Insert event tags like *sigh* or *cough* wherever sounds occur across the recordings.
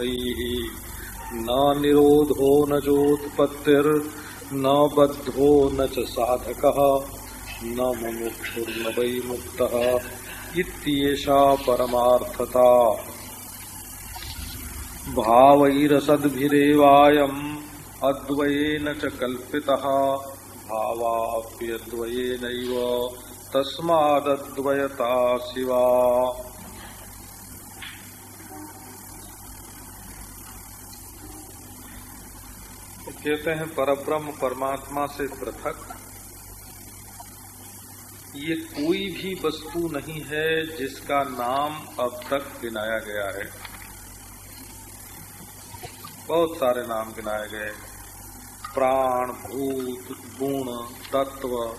न निरोधो न चोत्पत्तिर्न बद्धो न च साधकः, न मुमुक्षुर्न वै मुक्त इत्येषा परमार्थता। भावैरसद्भिरेवायम् अद्वयेन च कल्पितः, भावाप्यद्वयेनैव तस्मादद्वयता शिवा। कहते हैं, परब्रह्म परमात्मा से पृथक। ये कोई भी वस्तु नहीं है जिसका नाम अब तक गिनाया गया है। बहुत सारे नाम गिनाए गए। प्राण, भूत, गुण, तत्व,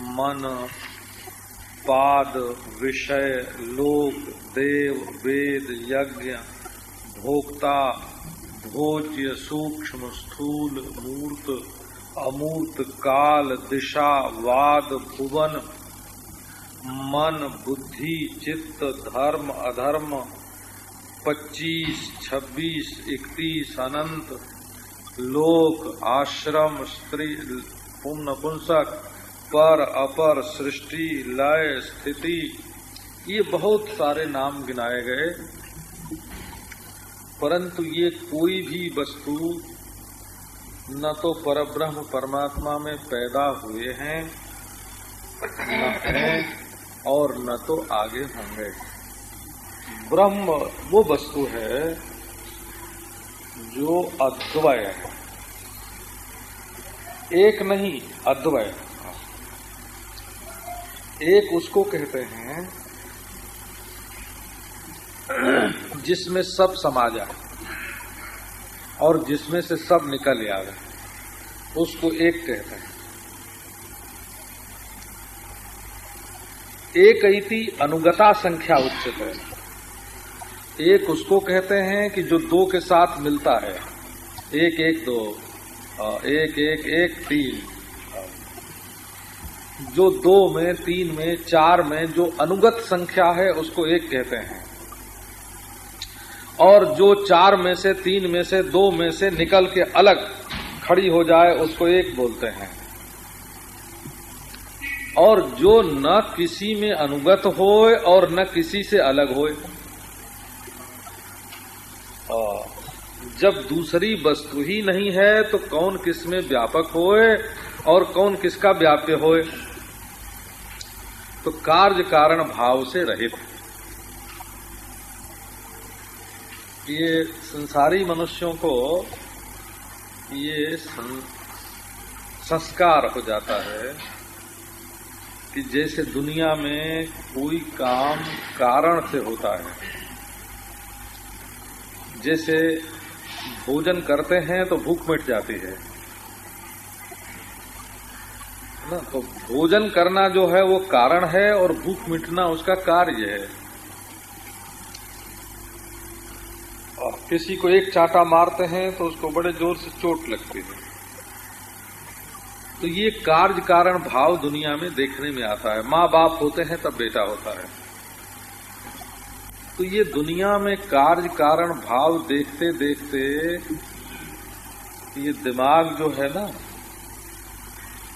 मन, पाद, विषय, लोक, देव, वेद, यज्ञ, भोक्ता भोज्य सूक्ष्म स्थूल मूर्त, अमूर्त काल, दिशा, वाद, भुवन, मन, बुद्धि, चित्त, धर्म, अधर्म, पच्चीस, छब्बीस, इकतीस, अनंत, लोक, आश्रम, स्त्री पुंसक, पर, अपर, सृष्टि, लय, स्थिति, ये बहुत सारे नाम गिनाए गए। परंतु ये कोई भी वस्तु न तो परब्रह्म परमात्मा में पैदा हुए हैं, न है और न तो आगे होंगे। ब्रह्म वो वस्तु है जो अद्वय है। एक नहीं, अद्वय। एक उसको कहते हैं जिसमें सब समा जाए और जिसमें से सब निकल आवे, उसको एक कहते हैं। एक इति अनुगता संख्या उच्चित है। एक उसको कहते हैं कि जो दो के साथ मिलता है, एक एक दो एक एक एक तीन जो दो में, तीन में, चार में जो अनुगत संख्या है, उसको एक कहते हैं। और जो चार में से, तीन में से, दो में से निकल के अलग खड़ी हो जाए, उसको एक बोलते हैं। और जो न किसी में अनुगत होए और न किसी से अलग होए। जब दूसरी वस्तु ही नहीं है तो कौन किसमें व्यापक होए और कौन किसका व्याप्य होए? तो कार्य कारण भाव से रहित। ये संसारी मनुष्यों को ये संस्कार हो जाता है कि जैसे दुनिया में कोई काम कारण से होता है। जैसे भोजन करते हैं तो भूख मिट जाती है ना? तो भोजन करना जो है वो कारण है और भूख मिटना उसका कार्य है और किसी को एक चाटा मारते हैं तो उसको बड़े ज़ोर से चोट लगती है। तो ये कार्य कारण भाव दुनिया में देखने में आता है। माँ बाप होते हैं तब बेटा होता है। तो ये दुनिया में कार्य कारण भाव देखते देखते ये दिमाग जो है ना,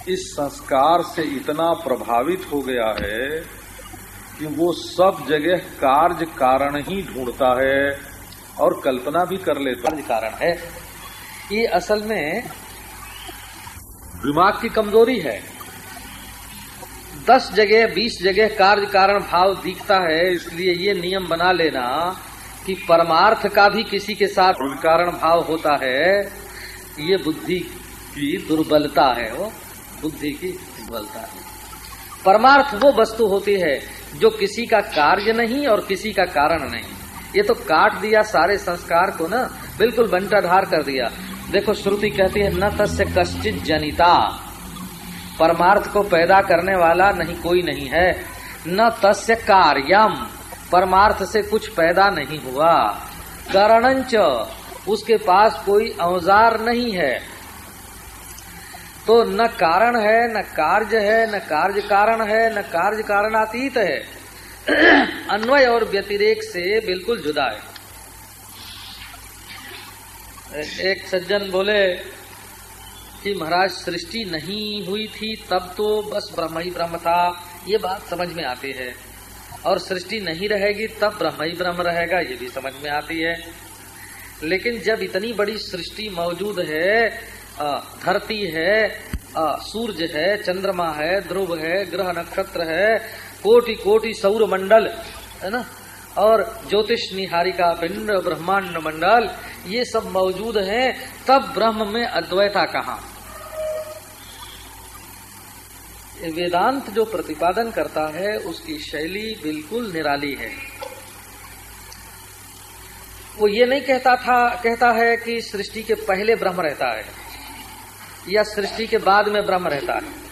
इस संस्कार से इतना प्रभावित हो गया है कि वो सब जगह कार्य कारण ही ढूंढता है। और कल्पना भी कर लेता है कारण है। ये असल में दिमाग की कमज़ोरी है। दस जगह, बीस जगह कार्य कारण भाव दिखता है, इसलिए ये नियम बना लेना कि परमार्थ का भी किसी के साथ कारण भाव होता है। ये बुद्धि की दुर्बलता है, वो बुद्धि की दुर्बलता है। परमार्थ वो वस्तु होती है जो किसी का कार्य नहीं और किसी का कारण नहीं। ये तो काट दिया सारे संस्कार को ना, बिल्कुल बंटाधार कर दिया। देखो, श्रुति कहती है, न तस्य कश्चित जनिता। परमार्थ को पैदा करने वाला नहीं, कोई नहीं है। न तस्य कार्यम परमार्थ से कुछ पैदा नहीं हुआ। करणंच, उसके पास कोई औज़ार नहीं है। तो न कारण है, न कार्य है, न कार्य कारण है, न कार्य कारण कारणातीत है। अन्वय और व्यतिरेक से बिल्कुल जुदा है। एक सज्जन बोले कि महाराज, सृष्टि नहीं हुई थी, तब तो बस ब्रह्म ही ब्रह्म था। ये बात समझ में आती है। और सृष्टि नहीं रहेगी, तब ब्रह्म ही ब्रह्म रहेगा, ये भी समझ में आती है। लेकिन जब इतनी बड़ी सृष्टि मौजूद है धरती है सूरज है, चंद्रमा है, ध्रुव है, ग्रह नक्षत्र है कोटि कोटि सौर मंडल है ना? और ज्योतिष निहारिका पिंड, ब्रह्मांड मंडल, ये सब मौजूद है। तब ब्रह्म में अद्वैता कहा? वेदांत जो प्रतिपादन करता है, उसकी शैली बिल्कुल निराली है। वो ये नहीं कहता था, कहता है कि सृष्टि के पहले ब्रह्म रहता है, या सृष्टि के बाद में ब्रह्म रहता है।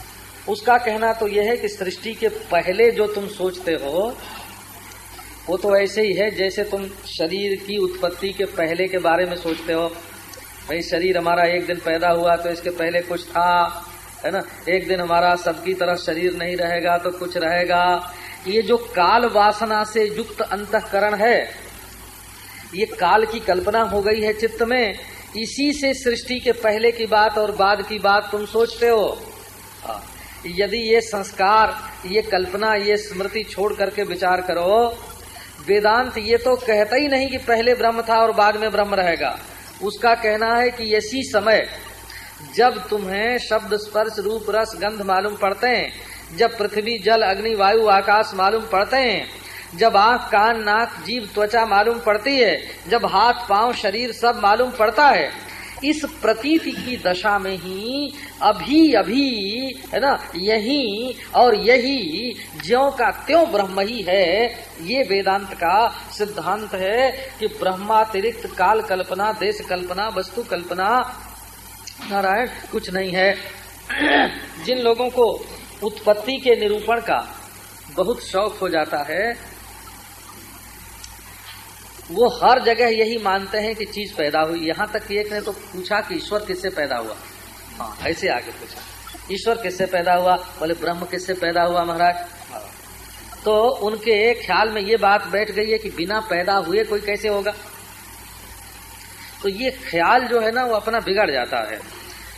उसका कहना तो यह है कि सृष्टि के पहले जो तुम सोचते हो वो तो ऐसे ही है जैसे तुम शरीर की उत्पत्ति के पहले के बारे में सोचते हो। भाई शरीर हमारा एक दिन पैदा हुआ तो इसके पहले कुछ था है ना? एक दिन हमारा सबकी तरह शरीर नहीं रहेगा तो कुछ रहेगा। ये जो काल वासना से युक्त अंतकरण है ये काल की कल्पना हो गई है चित्त में। इसी से सृष्टि के पहले की बात और बाद की बात तुम सोचते हो। हाँ, यदि ये संस्कार, ये कल्पना, ये स्मृति छोड़ करके विचार करो, वेदांत ये तो कहता ही नहीं कि पहले ब्रह्म था और बाद में ब्रह्म रहेगा। उसका कहना है कि इसी समय, जब तुम्हें शब्द स्पर्श, रूप, रस, गंध मालूम पड़ते हैं, जब पृथ्वी, जल, अग्नि, वायु, आकाश मालूम पड़ते हैं, जब आँख, कान, नाक, जीव, त्वचा मालूम पड़ती है, जब हाथ, पाँव, शरीर सब मालूम पड़ता है इस प्रतीति की दशा में ही अभी अभी, है ना, यही और यही ज्यो का त्यों ब्रह्म ही है, ये वेदांत का सिद्धांत है कि ब्रह्मातिरिक्त काल कल्पना, देश कल्पना, वस्तु कल्पना, नारायण, कुछ नहीं है। जिन लोगों को उत्पत्ति के निरूपण का बहुत शौक हो जाता है वो हर जगह यही मानते हैं कि चीज़ पैदा हुई। यहाँ तक एक ने तो पूछा कि ईश्वर किससे पैदा हुआ? हाँ ऐसे आगे पूछा। ईश्वर किससे पैदा हुआ? बोले, ब्रह्म किससे पैदा हुआ महाराज? तो उनके ख्याल में ये बात बैठ गई है कि बिना पैदा हुए कोई कैसे होगा? तो ये ख्याल जो है ना, वो अपना बिगड़ जाता है।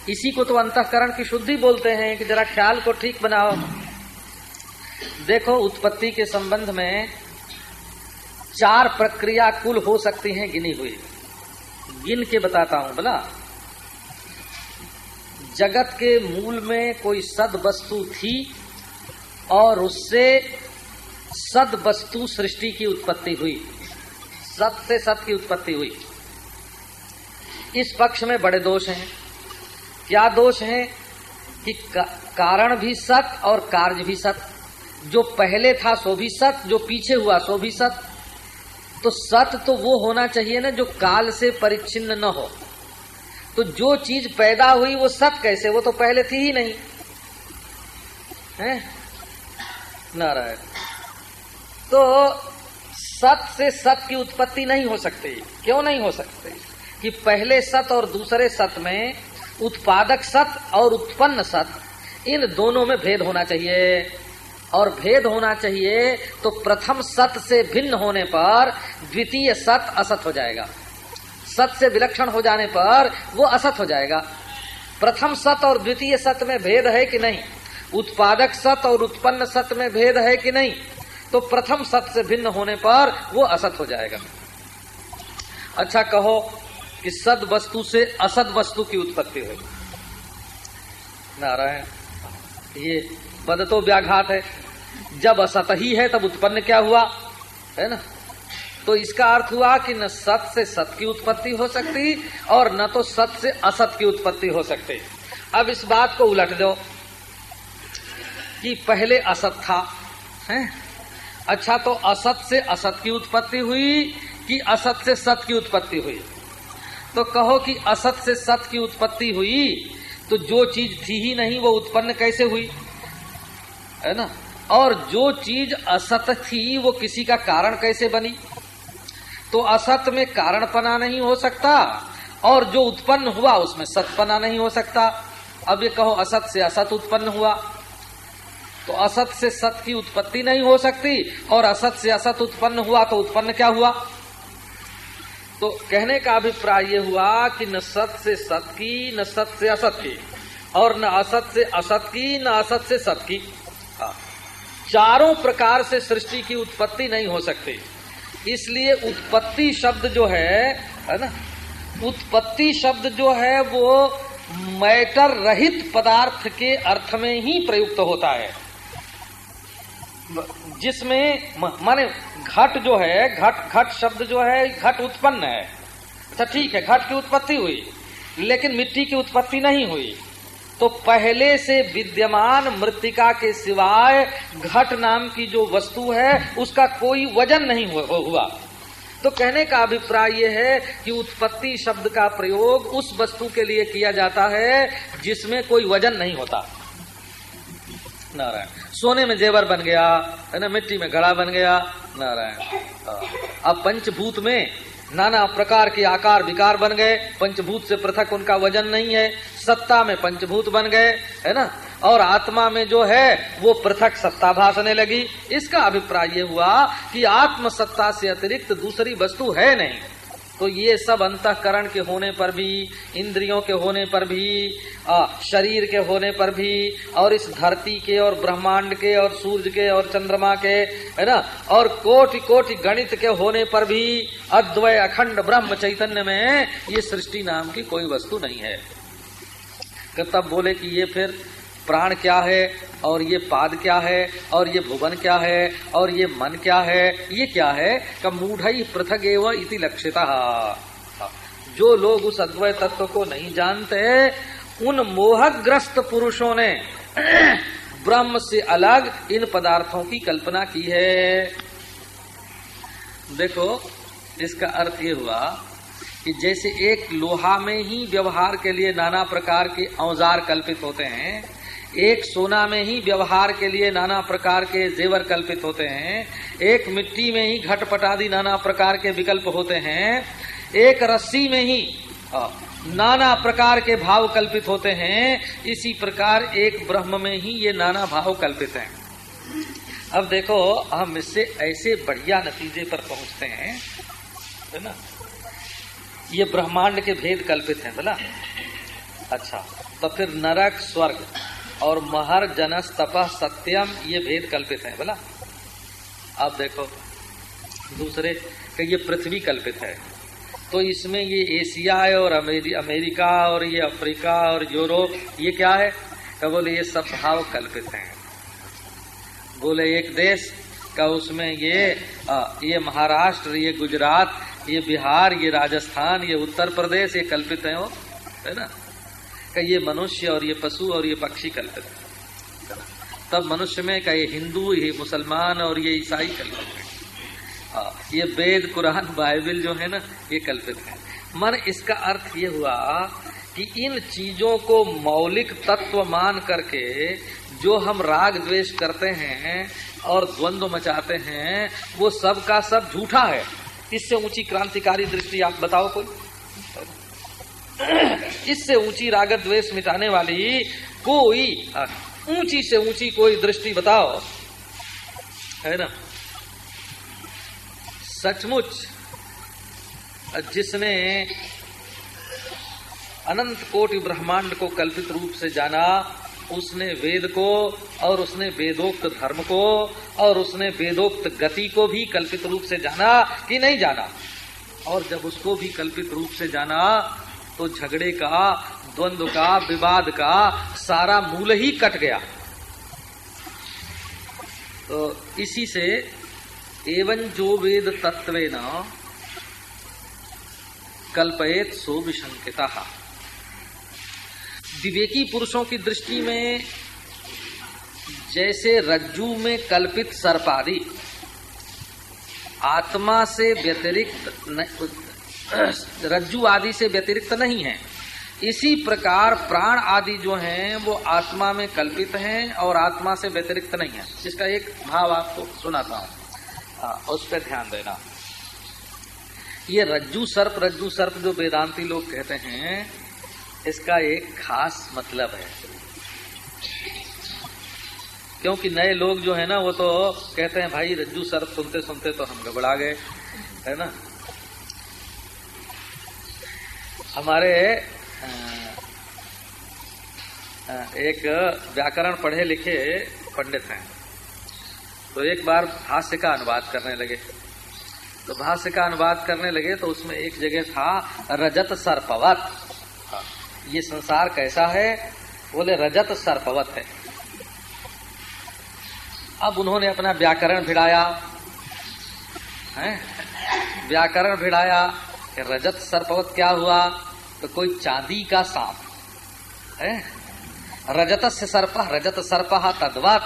इसी को तो अंतकरण की शुद्धि बोलते हैं कि जरा ख्याल को ठीक बनाओ। देखो, उत्पत्ति के संबंध में चार प्रक्रिया कुल हो सकती हैं गिनी हुई। गिन के बताता हूँ बोला जगत के मूल में कोई सद वस्तु थी और उससे सद वस्तु सृष्टि की उत्पत्ति हुई। सत से सत की उत्पत्ति हुई। इस पक्ष में बड़े दोष हैं। क्या दोष है कि का, कारण भी सत और कार्य भी सत। जो पहले था सो भी सत जो पीछे हुआ सो भी सत। तो सत तो वो होना चाहिए ना जो काल से परिच्छिन्न न हो। तो जो चीज़ पैदा हुई वो सत कैसे? वो तो पहले थी ही नहीं। है? नारायण। तो सत से सत की उत्पत्ति नहीं हो सकती। क्यों नहीं हो सकती? कि पहले सत और दूसरे सत में उत्पादक सत और उत्पन्न सत, इन दोनों में भेद होना चाहिए। और भेद होना चाहिए तो प्रथम सत से भिन्न होने पर द्वितीय सत असत हो जाएगा। सत से विलक्षण हो जाने पर वो असत हो जाएगा। प्रथम सत और द्वितीय सत में भेद है कि नहीं? उत्पादक सत और उत्पन्न सत में भेद है कि नहीं? तो प्रथम सत से भिन्न होने पर वो असत हो जाएगा। अच्छा कहो कि सद वस्तु से असद वस्तु की उत्पत्ति हो नारायण, ये पद तो व्याघात है। जब असत ही है, तब उत्पन्न क्या हुआ? है ना? तो इसका अर्थ हुआ कि न सत से सत की उत्पत्ति हो सकती और न तो सत से असत की उत्पत्ति हो सकती। अब इस बात को उलट दो कि पहले असत था, है? अच्छा तो असत से असत की उत्पत्ति हुई कि असत से सत की उत्पत्ति हुई? तो कहो कि असत से सत की उत्पत्ति हुई तो जो चीज़ थी ही नहीं, वो उत्पन्न कैसे हुई? है ना? और जो चीज़ असत थी, वो किसी का कारण कैसे बनी? तो असत में कारणपना नहीं हो सकता, और जो उत्पन्न हुआ, उसमें सतपना नहीं हो सकता। अब ये कहो, असत से असत उत्पन्न हुआ। तो असत से सत की उत्पत्ति नहीं हो सकती, और असत से असत उत्पन्न हुआ तो उत्पन्न क्या हुआ? तो कहने का अभिप्राय ये हुआ कि न सत से सत की, न सत से असत की, और न असत से असत की, न असत से सत की। चारों प्रकार से सृष्टि की उत्पत्ति नहीं हो सकती। इसलिए उत्पत्ति शब्द जो है है ना? उत्पत्ति शब्द जो है, वो मैटर रहित पदार्थ के अर्थ में ही प्रयुक्त होता है। जिसमें माने घट जो है, घट घट शब्द जो है, घट उत्पन्न है। अच्छा ठीक है, घट की उत्पत्ति हुई, लेकिन मिट्टी की उत्पत्ति नहीं हुई। तो पहले से विद्यमान मृतिका के सिवाय घट नाम की जो वस्तु है, उसका कोई वज़न नहीं हुआ तो कहने का अभिप्राय यह है कि उत्पत्ति शब्द का प्रयोग उस वस्तु के लिए किया जाता है, जिसमें कोई वज़न नहीं होता। नारायण, सोने में जेवर बन गया, है ना, मिट्टी में घड़ा बन गया। नारायण हाँ। अब पंचभूत में नाना प्रकार के आकार विकार बन गए, पंचभूत से पृथक उनका वज़न नहीं है, सत्ता में पंचभूत बन गए, है ना? और आत्मा में जो है, वो पृथक सत्ता भाषने लगी। इसका अभिप्राय ये हुआ कि आत्म सत्ता से अतिरिक्त दूसरी वस्तु है नहीं। तो ये सब अंतकरण के होने पर भी इंद्रियों के होने पर भी आ, शरीर के होने पर भी और इस धरती के और ब्रह्मांड के और सूर्य के और चंद्रमा के है ना? और कोटि कोटि गणित के होने पर भी अद्वय अखंड ब्रह्म चैतन्य में ये सृष्टि नाम की कोई वस्तु नहीं है। तब बोले कि ये फिर प्राण क्या है, और ये पाद क्या है, और ये भुवन क्या है, और ये मन क्या है, ये क्या है? का मूढ़ पृथक एवं लक्षिता। जो लोग उस अद्वय तत्व को नहीं जानते, उन मोहग्रस्त पुरुषों ने *clears throat* ब्रह्म से अलग इन पदार्थों की कल्पना की है। देखो, इसका अर्थ ये हुआ कि जैसे एक लोहा में ही व्यवहार के लिए नाना प्रकार के औज़ार कल्पित होते हैं एक सोना में ही व्यवहार के लिए नाना प्रकार के जेवर कल्पित होते हैं, एक मिट्टी में ही घटपटादि नाना प्रकार के विकल्प होते हैं, एक रस्सी में ही नाना प्रकार के भाव कल्पित होते हैं, इसी प्रकार एक ब्रह्म में ही ये नाना भाव कल्पित हैं। अब देखो, हम इससे ऐसे बढ़िया नतीजे पर पहुँचते हैं, है ना? ये ब्रह्मांड के भेद कल्पित हैं बोला अच्छा तो फिर नरक स्वर्ग। और महर जनस तपह सत्यम ये भेद कल्पित है बोला? आप देखो दूसरे कि ये पृथ्वी कल्पित है। तो इसमें ये एशिया है और अमेरि, अमेरिका और ये अफ्रीका और यूरोप ये क्या है? क्या बोले ये सब भाव कल्पित हैं। बोले एक देश का उसमें ये आ, ये महाराष्ट्र ये गुजरात ये बिहार ये राजस्थान ये उत्तर प्रदेश ये कल्पित है वो है ना? का ये मनुष्य और ये पशु और ये पक्षी कल्पित तब मनुष्य में का ये हिंदू ये मुसलमान और ये ईसाई कल्पित है। हाँ, ये वेद कुरान बाइबल जो है ना ये कल्पित है। मन इसका अर्थ ये हुआ कि इन चीज़ों को मौलिक तत्व मान करके जो हम राग द्वेष करते हैं और द्वंद्व मचाते हैं वो सब का सब झूठा है। इससे ऊँची क्रांतिकारी दृष्टि आप बताओ कोई? इससे ऊँची रागत द्वेष मिटाने वाली कोई ऊँची से ऊँची कोई दृष्टि बताओ। है ना? सचमुच जिसने अनंत कोटि ब्रह्मांड को कल्पित रूप से जाना, उसने वेद को और उसने वेदोक्त धर्म को और उसने वेदोक्त गति को भी कल्पित रूप से जाना कि नहीं जाना? और जब उसको भी कल्पित रूप से जाना तो झगड़े का, द्वंद्व का, विवाद का सारा मूल ही कट गया। तो इसी से एवं जो वेद तत्व न कल्पयत सो विशंकिता। विवेकी पुरुषों की दृष्टि में जैसे रज्जू में कल्पित सर्पादि, आत्मा से व्यतिरिक्त *clears throat* रज्जु आदि से व्यतिरिक्त नहीं है। इसी प्रकार प्राण आदि जो हैं वो आत्मा में कल्पित हैं और आत्मा से व्यतिरिक्त नहीं है। इसका एक भाव आपको सुनाता हूँ। हाँ, उस पर ध्यान देना। ये रज्जु सर्प रज्जु सर्प जो वेदांती लोग कहते हैं इसका एक खास मतलब है। क्योंकि नए लोग जो है ना वो तो कहते हैं भाई रज्जू सर्प सुनते सुनते तो हम घबरा गए। है ना? हमारे एक व्याकरण पढ़े लिखे पंडित हैं। तो एक बार भाष्य का अनुवाद करने लगे। तो भाष्य का अनुवाद करने लगे तो उसमें एक जगह था, रजत सर्पवत ये संसार कैसा है? बोले, रजत सर्पवत है। अब उन्होंने अपना व्याकरण भिड़ाया। है? व्याकरण भिड़ाया रजत सर्पवत क्या हुआ? तो कोई चांदी का सांप है? रजत से सर्प रजत सर्प तद्वत।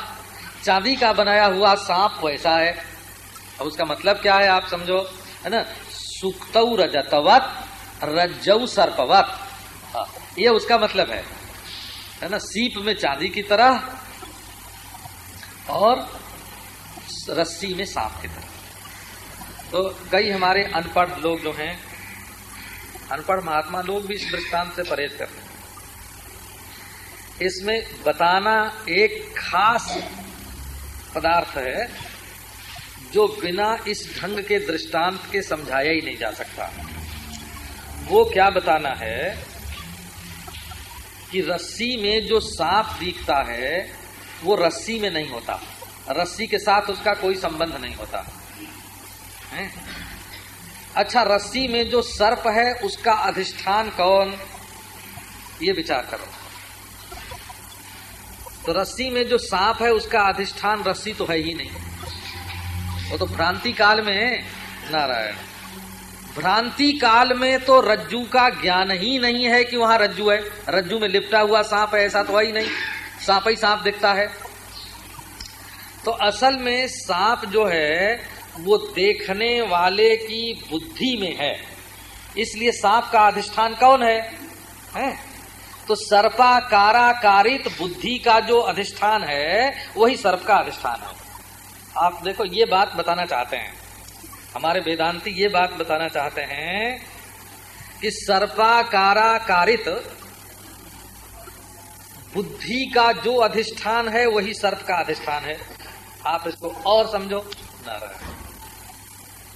चांदी का बनाया हुआ सांप वैसा है। अब उसका मतलब क्या है आप समझो है ना? सुक्त रजतवत रज्जऊ सर्पवत। हाँ, ये उसका मतलब है है ना? सीप में चांदी की तरह और रस्सी में सांप की तरह। तो कई हमारे अनपढ़ लोग जो हैं अनपढ़ महात्मा लोग भी इस दृष्टांत से परहेज करते हैं। इसमें बताना एक खास पदार्थ है जो बिना इस ढंग के दृष्टांत के समझाया ही नहीं जा सकता। वो क्या बताना है कि रस्सी में जो सांप दिखता है, वो रस्सी में नहीं होता। रस्सी के साथ उसका कोई संबंध नहीं होता। है? अच्छा रस्सी में जो सर्प है, उसका अधिष्ठान कौन? ये विचार करो। तो रस्सी में जो सांप है, उसका अधिष्ठान रस्सी तो है ही नहीं। वो तो भ्रांति काल में नारायण। भ्रांति काल में तो रज्जू का ज्ञान ही नहीं है कि वहाँ रज्जू है। रज्जू में लिपटा हुआ सांप है, ऐसा तो है ही नहीं। सांप ही सांप दिखता है। तो असल में सांप जो है वो देखने वाले की बुद्धि में है। इसलिए सांप का अधिष्ठान कौन है, है? तो सर्पाकारा कारित बुद्धि का जो अधिष्ठान है वही सर्प का अधिष्ठान है। आप देखो ये बात बताना चाहते हैं। हमारे वेदांती ये बात बताना चाहते हैं कि सर्पाकारा कारित बुद्धि का जो अधिष्ठान है वही सर्प का अधिष्ठान है। आप इसको और समझो। नारायण।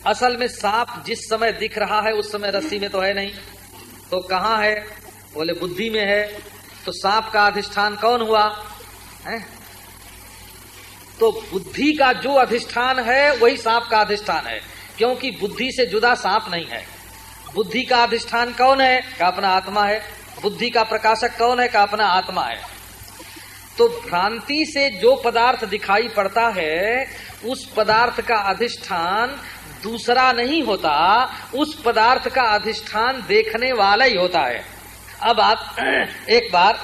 असल में सांप जिस समय दिख रहा है, उस समय रस्सी में तो है नहीं। तो कहाँ है? बोले, बुद्धि में है। तो सांप का अधिष्ठान कौन हुआ? है? तो बुद्धि का जो अधिष्ठान है, वही सांप का अधिष्ठान है। क्योंकि बुद्धि से जुदा सांप नहीं है। बुद्धि का अधिष्ठान कौन है? का अपना आत्मा है। बुद्धि का प्रकाशक कौन है? का अपना आत्मा है। तो भ्रांति से जो पदार्थ दिखाई पड़ता है, उस पदार्थ का अधिष्ठान दूसरा नहीं होता उस पदार्थ का अधिष्ठान देखने वाला ही होता है। अब आप *clears throat* एक बार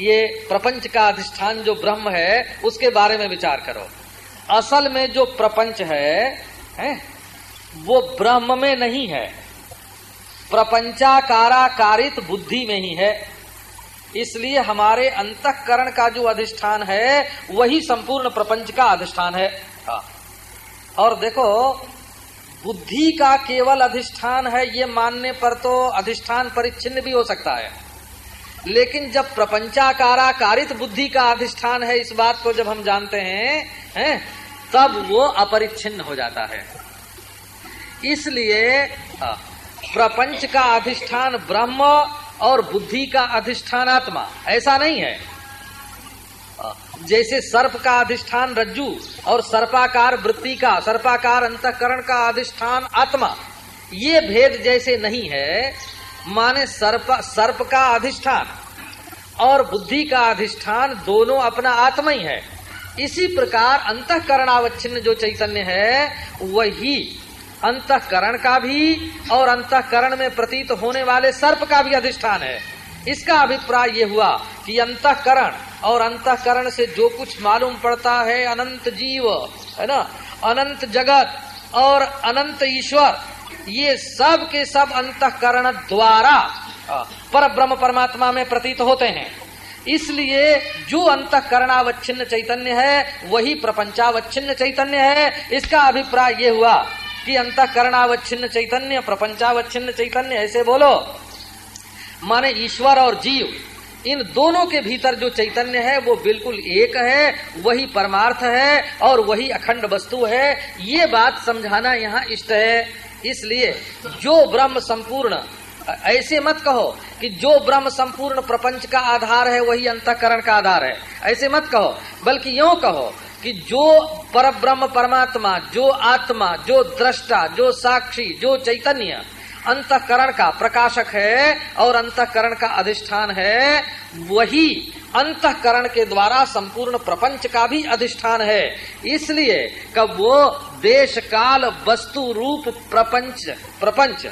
ये प्रपंच का अधिष्ठान जो ब्रह्म है उसके बारे में विचार करो। असल में जो प्रपंच है, है वो ब्रह्म में नहीं है। प्रपंचाकाराकारित बुद्धि में ही है। इसलिए हमारे अंतकरण का जो अधिष्ठान है वही संपूर्ण प्रपंच का अधिष्ठान है। हाँ। और देखो बुद्धि का केवल अधिष्ठान है, ये मानने पर तो अधिष्ठान परिच्छिन्न भी हो सकता है। लेकिन जब प्रपंचाकारा कारित बुद्धि का अधिष्ठान है, इस बात को जब हम जानते हैं हैं, तब वो अपरिच्छिन्न हो जाता है। इसलिए प्रपंच का अधिष्ठान ब्रह्म और बुद्धि का अधिष्ठान आत्मा ऐसा नहीं है। जैसे सर्प का अधिष्ठान रज्जु और सर्पाकार वृत्ति का, सर्पाकार अंतकरण का अधिष्ठान आत्मा। ये भेद जैसे नहीं है, माने सर्प सर्प का अधिष्ठान और बुद्धि का अधिष्ठान दोनों अपना आत्मा ही है। इसी प्रकार अंतकरणावच्छिन्न जो चैतन्य है, वही अंतकरण का भी और अंतकरण में प्रतीत होने वाले सर्प का भी अधिष्ठान है। इसका अभिप्राय ये हुआ कि अंतकरण और अंतकरण से जो कुछ मालूम पड़ता है, अनंत जीव, है ना? अनंत जगत और अनंत ईश्वर, ये सब के सब अंतकरण द्वारा पर ब्रह्म परमात्मा में प्रतीत होते हैं। इसलिए जो अंतकरणावच्छिन्न चैतन्य है, वही प्रपंचावच्छिन्न चैतन्य है। इसका अभिप्राय ये हुआ कि अंतकरणावच्छिन्न चैतन्य, प्रपंचावच्छिन्न चैतन्य, ऐसे बोलो। माने ईश्वर और जीव, इन दोनों के भीतर जो चैतन्य है, वो बिल्कुल एक है, वही परमार्थ है और वही अखंड वस्तु है। ये बात समझाना यहाँ इष्ट है। इसलिए जो ब्रह्म संपूर्ण, ऐसे मत कहो कि जो ब्रह्म संपूर्ण प्रपंच का आधार है, वही अंतकरण का आधार है। ऐसे मत कहो, बल्कि यूँ कहो कि जो पर ब्रह्म परमात्मा, जो आत्मा, जो दृष्टा, जो साक्षी, जो चैतन्य अंतकरण का प्रकाशक है और अंतकरण का अधिष्ठान है। वही अंतकरण के द्वारा संपूर्ण प्रपंच का भी अधिष्ठान है। इसलिए कब वो देश काल वस्तु रूप प्रपंच प्रपंच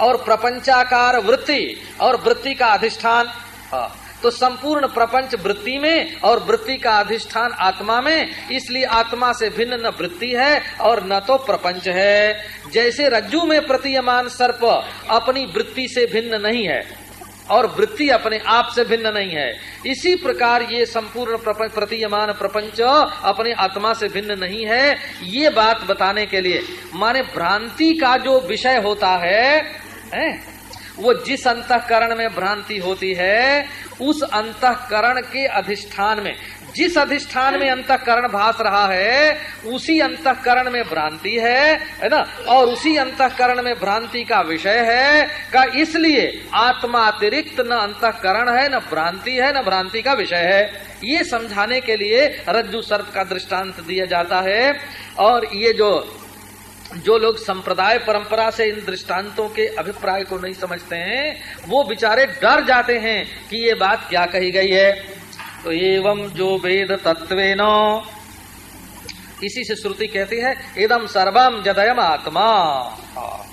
और प्रपंचाकार वृत्ति और वृत्ति का अधिष्ठान हाँ, तो संपूर्ण प्रपंच वृत्ति में और वृत्ति का अधिष्ठान आत्मा में इसलिए आत्मा से भिन्न न वृत्ति है और न तो प्रपंच है। जैसे रज्जु में प्रतीयमान सर्प अपनी वृत्ति से भिन्न नहीं है और वृत्ति अपने आप से भिन्न नहीं है इसी प्रकार ये संपूर्ण प्रतीयमान प्रपंच अपने आत्मा से भिन्न नहीं है। ये बात बताने के लिए माने भ्रांति का जो विषय होता है, है? वो जिस अंतकरण में भ्रांति होती है, उस अंतकरण के अधिष्ठान में। जिस अधिष्ठान में अंतकरण भास रहा है, उसी अंतकरण में भ्रांति है है ना? और उसी अंतकरण में भ्रांति का विषय है, का इसलिए आत्मा अतिरिक्त न अंतकरण है, न भ्रांति है, न भ्रांति का विषय है। ये समझाने के लिए रज्जु सर्प का दृष्टांत दिया जाता है। और ये जो जो लोग संप्रदाय परंपरा से इन दृष्टांतों के अभिप्राय को नहीं समझते हैं वो बेचारे डर जाते हैं कि ये बात क्या कही गई है। तो एवं जो वेद तत्व इसी से श्रुति कहती है एकदम सर्वम जदयम आत्मा। हाँ,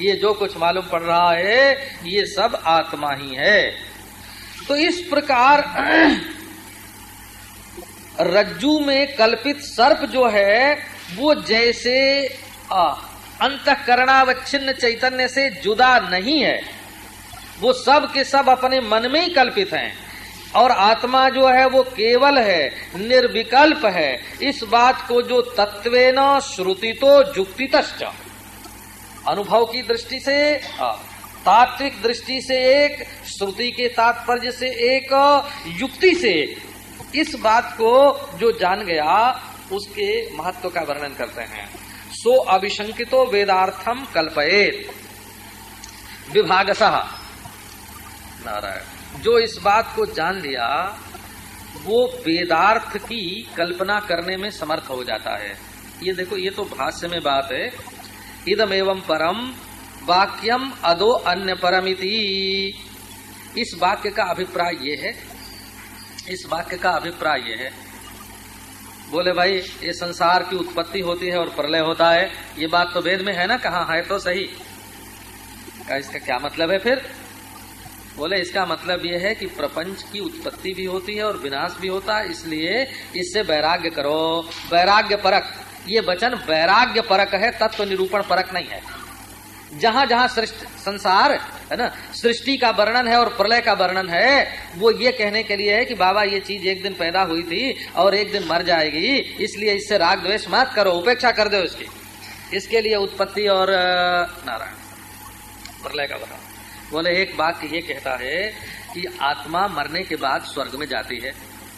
ये जो कुछ मालूम पड़ रहा है ये सब आत्मा ही है। तो इस प्रकार *clears throat* रज्जू में कल्पित सर्प जो है वो जैसे अंतकरणावच्छिन्न चैतन्य से जुदा नहीं है। वो सब के सब अपने मन में ही कल्पित हैं। और आत्मा जो है, वो केवल है, निर्विकल्प है। इस बात को जो तत्वेन श्रुति तो जुक्ति अनुभव की दृष्टि से तात्विक दृष्टि से एक, श्रुति के तात्पर्य से एक, युक्ति से। इस बात को जो जान गया, उसके महत्व का वर्णन करते हैं। सो अभिशंकितो वेदार्थम कल्पयेत। विभागसह नारायण, जो इस बात को जान लिया, वो वेदार्थ की कल्पना करने में समर्थ हो जाता है। ये देखो, ये तो भाष्य में बात है। इदम एवं परम, वाक्यम अदो अन्य परमिति। इस वाक्य का अभिप्राय ये है। इस वाक्य का अभिप्राय ये है। बोले, भाई, ये संसार की उत्पत्ति होती है और प्रलय होता है। ये बात तो वेद में है ना, कहा है तो सही। का इसका क्या मतलब है फिर? बोले, इसका मतलब ये है कि प्रपंच की उत्पत्ति भी होती है और विनाश भी होता है, इसलिए इससे वैराग्य करो। वैराग्य परक। ये वचन वैराग्य परक है, तत्व निरूपण परक नहीं है। जहाँ जहाँ संसार, है ना, सृष्टि का वर्णन है और प्रलय का वर्णन है, वो ये कहने के लिए है कि बाबा, ये चीज़ एक दिन पैदा हुई थी और एक दिन मर जाएगी, इसलिए इससे राग द्वेष मत करो, उपेक्षा कर दो इसकी। इसके लिए उत्पत्ति और नारायण, प्रलय का वर्णन। बोले, एक बात ये कहता है कि आत्मा मरने के बाद स्वर्ग में जाती है।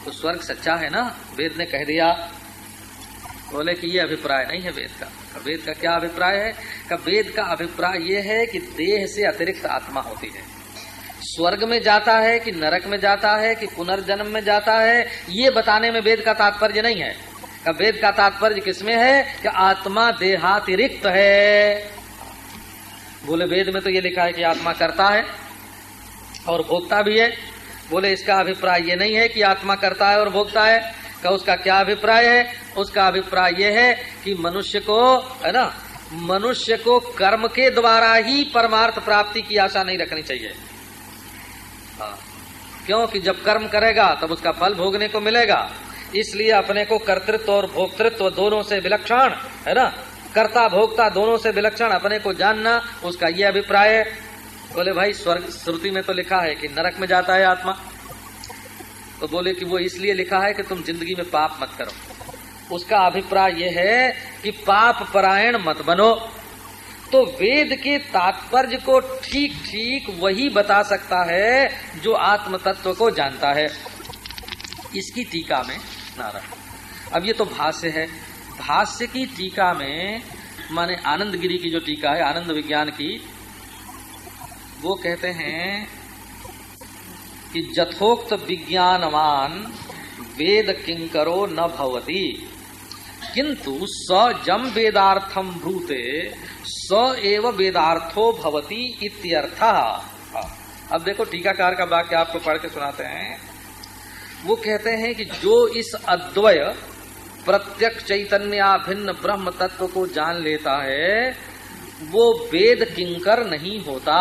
तो स्वर्ग सच्चा है ना? वेद ने कह दिया। बोले कि ये अभिप्राय नहीं है वेद का। वेद का क्या अभिप्राय है? का वेद का अभिप्राय यह है कि देह से अतिरिक्त आत्मा होती है। स्वर्ग में जाता है कि नरक में जाता है कि पुनर्जन्म में जाता है, ये बताने में वेद का तात्पर्य नहीं है। का वेद का तात्पर्य किसमें है? कि आत्मा देहातिरिक्त है। बोले, वेद में तो ये लिखा है कि आत्मा करता है और भोगता भी है। बोले, इसका अभिप्राय ये नहीं है कि आत्मा करता है और भोगता है। का उसका क्या अभिप्राय है? उसका अभिप्राय यह है कि मनुष्य को, है ना, मनुष्य को कर्म के द्वारा ही परमार्थ प्राप्ति की आशा नहीं रखनी चाहिए। हाँ। क्योंकि जब कर्म करेगा, तब उसका फल भोगने को मिलेगा। इसलिए अपने को कर्तृत्व और भोक्तृत्व दोनों से विलक्षण, है ना, कर्ता भोक्ता दोनों से विलक्षण अपने को जानना, उसका ये अभिप्राय है। बोले, भाई, स्वर्ग, श्रुति में तो लिखा है कि नरक में जाता है आत्मा। तो बोले कि वो इसलिए लिखा है कि तुम ज़िंदगी में पाप मत करो। उसका अभिप्राय यह है कि पाप परायण मत बनो। तो वेद के तात्पर्य को ठीक ठीक वही बता सकता है जो आत्म तत्व को जानता है। इसकी टीका में नारायण। अब ये तो भाष्य है। भाष्य की टीका में, माने आनंद गिरी की जो टीका है, आनंद विज्ञान की, वो कहते हैं कि जथोक्त विज्ञानवान वेद किंकरो न भवती। किंतु स जम वेदार्थम भूते स एव वेदार्थो भवती इत्यर्थ। अब देखो, टीकाकार का वाक्य आपको पढ़ के सुनाते हैं। वो कहते हैं कि जो इस अद्वय प्रत्यक्ष चैतन्य भिन्न ब्रह्म तत्व को जान लेता है, वो वेद किंकर नहीं होता,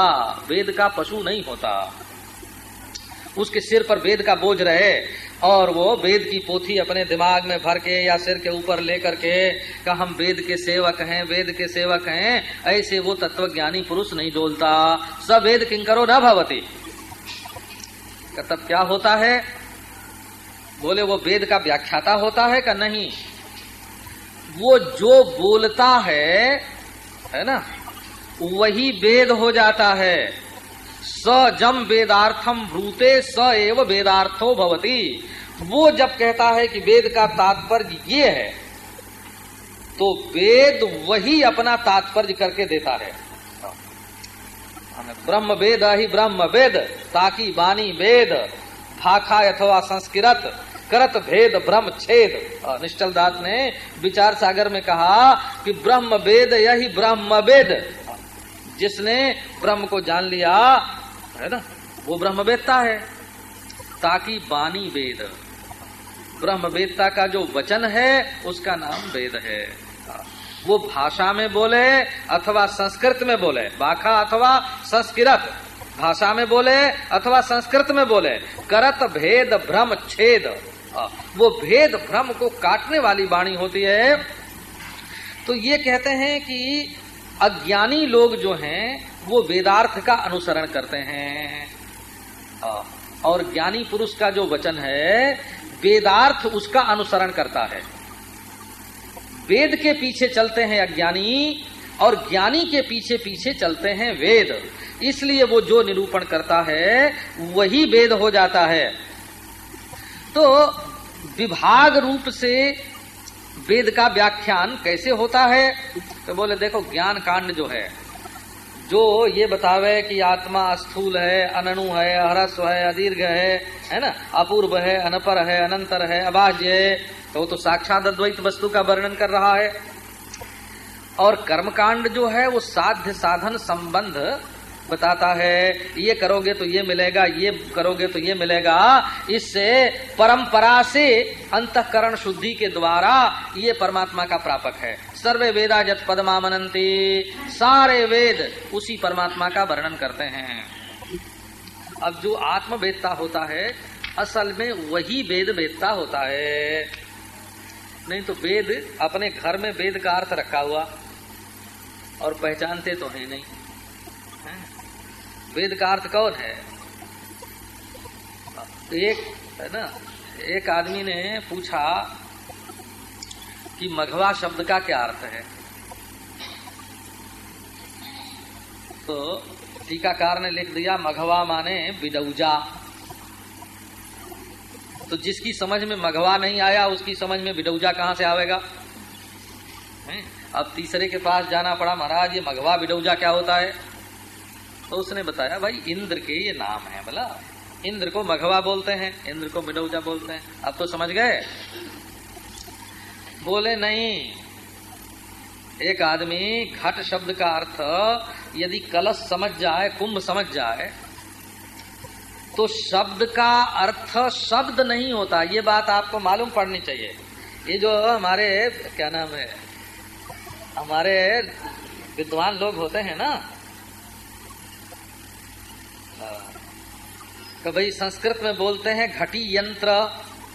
वेद का पशु नहीं होता। उसके सिर पर वेद का बोझ रहे और वो वेद की पोथी अपने दिमाग में भर के या सिर के ऊपर लेकर के का हम वेद के सेवक हैं, वेद के सेवक हैं। ऐसे वो तत्वज्ञानी पुरुष नहीं डोलता सब वेद किंकरो न भवती। तब क्या होता है? बोले, वो वेद का व्याख्याता होता है का नहीं? वो जो बोलता है है ना, वही वेद हो जाता है। स जम वेदार्थम भ्रूते स एव वेदार्थो भवती। वो जब कहता है कि वेद का तात्पर्य ये है तो वेद वही अपना तात्पर्य करके देता है। ब्रह्म वेद ही ब्रह्म वेद ताकि बानी वेद, भाखा अथवा संस्कृत, करत भेद ब्रह्म छेद। निश्चल दास ने विचार सागर में कहा कि ब्रह्म वेद यही ब्रह्म वेद। जिसने ब्रह्म को जान लिया, है ना? वो ब्रह्म वेदता है। ताकि बानी वेद। ब्रह्म वेदता का जो वचन है, उसका नाम वेद है। वो भाषा में बोले अथवा संस्कृत में बोले। बाखा अथवा संस्कृत। भाषा में बोले अथवा संस्कृत में बोले। करत भेद भ्रम छेद। वो भेद भ्रम को काटने वाली वाणी होती है। तो ये कहते हैं कि अज्ञानी लोग जो हैं, वो वेदार्थ का अनुसरण करते हैं। और ज्ञानी पुरुष का जो वचन है, वेदार्थ उसका अनुसरण करता है। वेद के पीछे चलते हैं अज्ञानी, और ज्ञानी के पीछे पीछे चलते हैं वेद। इसलिए वो जो निरूपण करता है, वही वेद हो जाता है। तो विभाग रूप से वेद का व्याख्यान कैसे होता है? तो बोले, देखो, ज्ञान कांड जो है, जो ये बतावे कि आत्मा स्थूल है, अननु है हरस्व है, अदीर्घ है है ना? अपूर्व है, अनपर है, अनंतर है, अबाह्य है तो वो तो साक्षात अद्वैत वस्तु का वर्णन कर रहा है। और कर्मकांड जो है, वो साध्य साधन संबंध बताता है ये करोगे तो ये मिलेगा, ये करोगे तो ये मिलेगा। इससे परंपरा से अंतकरण शुद्धि के द्वारा ये परमात्मा का प्रापक है। सर्वे वेदा जत पदमामनंती सारे वेद उसी परमात्मा का वर्णन करते हैं। अब जो आत्मवेदता होता है, असल में वही वेद वेदता होता है। नहीं तो वेद, अपने घर में वेद का अर्थ रखा हुआ। और पहचानते तो है नहीं। वेद का अर्थ कौन है? एक, है ना? एक आदमी ने पूछा कि मघवा शब्द का क्या अर्थ है? तो टीकाकार ने लिख दिया, मघवा माने बिडौजा तो जिसकी समझ में मघवा नहीं आया, उसकी समझ में बिडौजा कहाँ से आवेगा? अब तीसरे के पास जाना पड़ा, महाराज, ये मघवा बिडौजा क्या होता है? तो उसने बताया, भाई, इंद्र के ये नाम है बोला इंद्र को मघवा बोलते हैं, इंद्र को बिडौजा बोलते हैं। अब तो समझ गए? बोले, नहीं। एक आदमी घट शब्द का अर्थ, यदि कलश समझ जाए, कुंभ समझ जाए तो शब्द का अर्थ शब्द नहीं होता। ये बात आपको मालूम पड़नी चाहिए। ये जो हमारे, क्या नाम है, हमारे विद्वान लोग होते हैं ना तो भाई संस्कृत में बोलते हैं घटी यंत्र।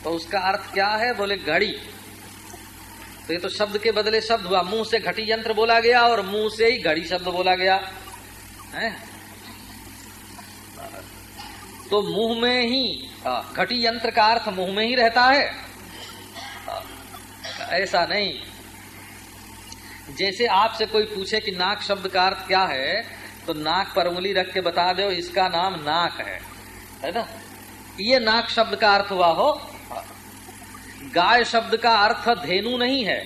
तो उसका अर्थ क्या है? बोले घड़ी। तो ये तो शब्द के बदले शब्द हुआ। मुँह से घटी यंत्र बोला गया और मुँह से ही घड़ी शब्द बोला गया। है? तो मुँह में ही घटी यंत्र का अर्थ मुँह में ही रहता है। ऐसा नहीं। जैसे आपसे कोई पूछे कि नाक शब्द का अर्थ क्या है तो नाक पर उंगली रख के बता दो, इसका नाम नाक है। है ना? ये नाक शब्द का अर्थ हुआ हो, गाय शब्द का अर्थ धेनु नहीं है।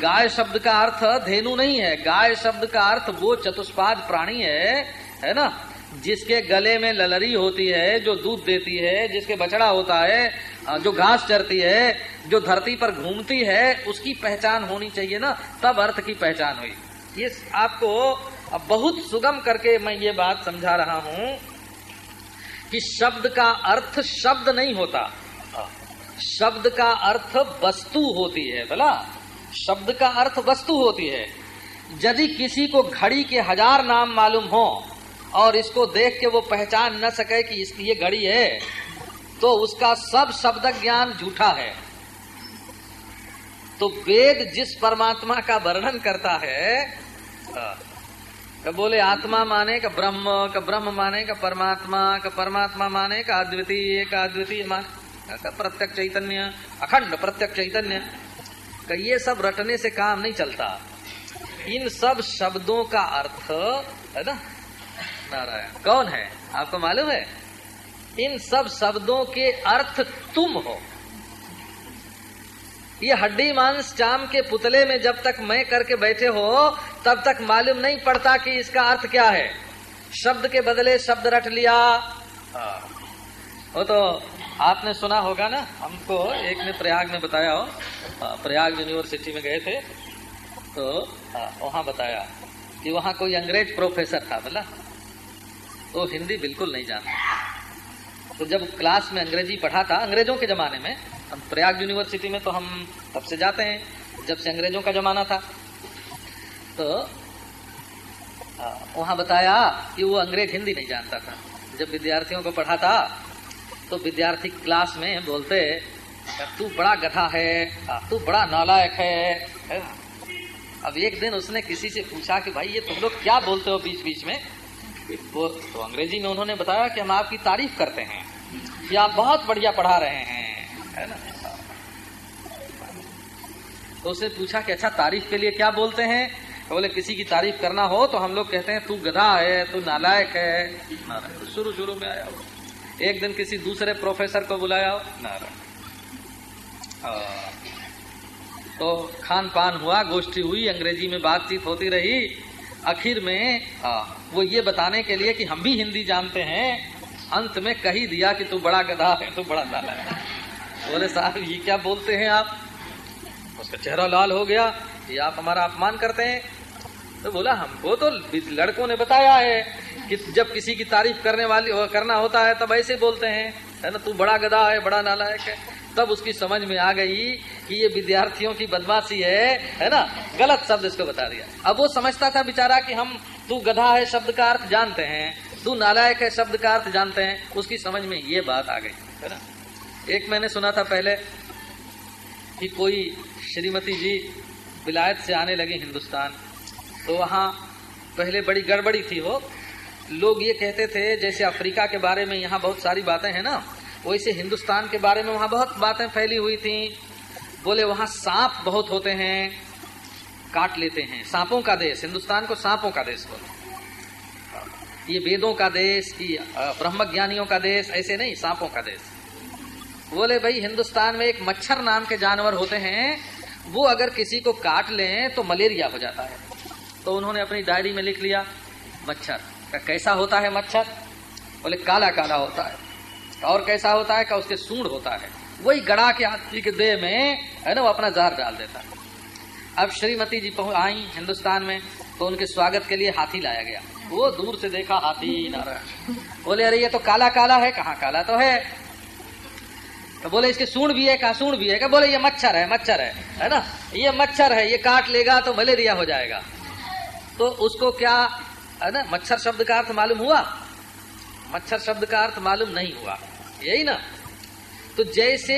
गाय शब्द का अर्थ धेनु नहीं है। गाय शब्द का अर्थ वो चतुष्पाद प्राणी है है ना? जिसके गले में ललरी होती है, जो दूध देती है, जिसके बछड़ा होता है, जो घास चरती है, जो धरती पर घूमती है, उसकी पहचान होनी चाहिए ना? तब अर्थ की पहचान हुई। ये आपको बहुत सुगम करके मैं ये बात समझा रहा हूँ। कि शब्द का अर्थ शब्द नहीं होता। शब्द का अर्थ वस्तु होती है, बोला? शब्द का अर्थ वस्तु होती है। यदि किसी को घड़ी के हज़ार नाम मालूम हो और इसको देख के वो पहचान न सके कि इसकी ये घड़ी है तो उसका सब शब्द ज्ञान झूठा है। तो वेद जिस परमात्मा का वर्णन करता है का बोले, आत्मा माने का ब्रह्म का ब्रह्म माने का परमात्मा का परमात्मा माने का अद्वितीय का अद्वितीय माने। का प्रत्यक्ष चैतन्य, अखंड प्रत्यक्ष चैतन्य। का ये सब रटने से काम नहीं चलता। इन सब शब्दों का अर्थ, है ना? नारायण, कौन है? आपको मालूम है? इन सब शब्दों के अर्थ तुम हो। ये हड्डी मांस चाम के पुतले में जब तक मैं करके बैठे हो तब तक मालूम नहीं पड़ता कि इसका अर्थ क्या है। शब्द के बदले शब्द रट लिया। हाँ। वो तो आपने सुना होगा ना हमको एक ने प्रयाग में बताया हो। हाँ, प्रयाग यूनिवर्सिटी में गए थे। तो हाँ, वहाँ बताया कि वहाँ कोई अंग्रेज़ प्रोफेसर था बोला। तो हिंदी बिल्कुल नहीं जानता। तो जब क्लास में अंग्रेज़ी पढ़ा था अंग्रेज़ों के जमाने में हम प्रयाग यूनिवर्सिटी में तो हम तब से जाते हैं जब से अंग्रेज़ों का जमाना था। तो वहाँ बताया कि वो अंग्रेज़ हिंदी नहीं जानता था। जब विद्यार्थियों को पढ़ा था तो विद्यार्थी क्लास में बोलते तू बड़ा गधा है तू बड़ा नालायक है अब एक दिन उसने किसी से पूछा कि, भाई, ये तुम लोग क्या बोलते हो बीच बीच में? वो तो अंग्रेज़ी में उन्होंने बताया कि हम आपकी तारीफ़ करते हैं, कि आप बहुत बढ़िया पढ़ा रहे हैं, है ना? तो उसने पूछा कि अच्छा तारीफ़ के लिए क्या बोलते हैं? तो बोले किसी की तारीफ़ करना हो तो हम लोग कहते हैं तू गधा है तू नालायक है। शुरू शुरू में आया एक दिन किसी दूसरे प्रोफेसर को बुलाया नारायण। तो खान पान हुआ गोष्ठी हुई अंग्रेज़ी में बातचीत होती रही। आखिर में आ, वो ये बताने के लिए कि हम भी हिंदी जानते हैं अंत में कही दिया कि तू बड़ा गधा है तू बड़ा लाला है। बोले साहब ये क्या बोलते हैं आप? उसका चेहरा लाल हो गया ये आप हमारा अपमान करते हैं। तो बोला, हमको तो लड़कों ने बताया है कि जब किसी की तारीफ़ करने वाली करना होता है, तब ऐसे बोलते हैं। है ना, तू बड़ा गधा है, बड़ा नालायक है। तब उसकी समझ में आ गई कि ये विद्यार्थियों की बदमाशी है है ना? गलत शब्द इसको बता दिया। अब वो समझता था बेचारा कि हम, तू गधा है शब्द का अर्थ जानते हैं, तू नालायक है शब्द का अर्थ जानते हैं। उसकी समझ में ये बात आ गई, है ना? एक मैंने सुना था पहले कि कोई श्रीमती जी, विलायत से आने लगी हिंदुस्तान। तो वहाँ पहले बड़ी गड़बड़ी थी वो। लोग ये कहते थे, जैसे अफ्रीका के बारे में यहाँ बहुत सारी बातें हैं ना, वैसे हिंदुस्तान के बारे में वहाँ बहुत बातें फैली हुई थी। बोले, वहाँ सांप बहुत होते हैं, काट लेते हैं। सांपों का देश, हिंदुस्तान को सांपों का देश बोले। ये वेदों का देश की ब्रह्म ज्ञानियों का देश, ऐसे नहीं, सांपों का देश। बोले, भाई, हिंदुस्तान में एक मच्छर नाम के जानवर होते हैं, वो अगर किसी को काट लें तो मलेरिया हो जाता है। तो उन्होंने अपनी डायरी में लिख लिया, मच्छर। का कैसा होता है मच्छर? बोले, काला काला होता है। और कैसा होता है? का उसके सूंड होता है। वही गड़ा के आदमी के देह में, है ना, वो अपना जहर डाल देता है। अब श्रीमती जी आई हिंदुस्तान में तो उनके स्वागत के लिए हाथी लाया गया। वो दूर से देखा, हाथी नारायण। बोले, अरे, ये तो काला काला है। कहाँ काला तो है? तो बोले, इसके सूंड भी है, कहा सूंड भी है? क्या बोले, ये मच्छर है मच्छर है। है ना? ये मच्छर है, ये काट लेगा तो मलेरिया हो जाएगा। तो उसको क्या, है ना, मच्छर शब्द का अर्थ मालूम हुआ? मच्छर शब्द का अर्थ मालूम नहीं हुआ। यही ना? तो जैसे,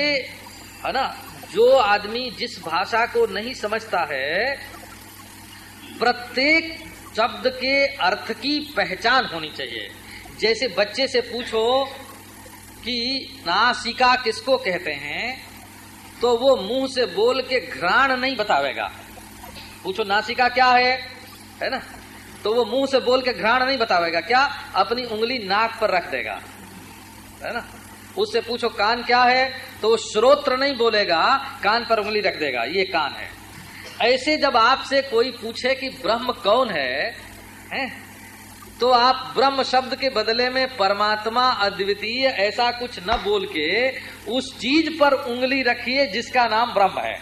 है ना, जो आदमी जिस भाषा को नहीं समझता है, प्रत्येक शब्द के अर्थ की पहचान होनी चाहिए। जैसे बच्चे से पूछो कि नासिका किसको कहते हैं तो वो मुँह से बोल के घ्राण नहीं बतावेगा। पूछो नासिका क्या है? है ना? तो वो मुँह से बोल के घ्राण नहीं बतावेगा। क्या? अपनी उंगली नाक पर रख देगा। है ना? उससे पूछो कान क्या है? तो वो श्रोत्र नहीं बोलेगा कान पर उंगली रख देगा। ये कान है। ऐसे जब आपसे कोई पूछे कि ब्रह्म कौन है, हैं? तो आप ब्रह्म शब्द के बदले में परमात्मा अद्वितीय ऐसा कुछ न बोल के उस चीज़ पर उंगली रखिए जिसका नाम ब्रह्म है,